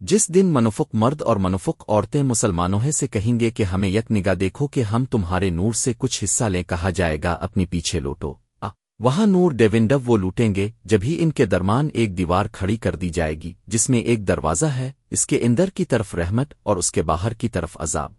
جس دن منفق مرد اور منفق عورتیں مسلمانوں سے کہیں گے کہ ہمیں یک نگاہ دیکھو کہ ہم تمہارے نور سے کچھ حصہ لیں، کہا جائے گا، اپنی پیچھے لوٹو۔ آ وہاں نور ڈیونڈو، وہ لوٹیں گے جبھی ان کے درمان ایک دیوار کھڑی کر دی جائے گی، جس میں ایک دروازہ ہے، اس کے اندر کی طرف رحمت اور اس کے باہر کی طرف عذاب۔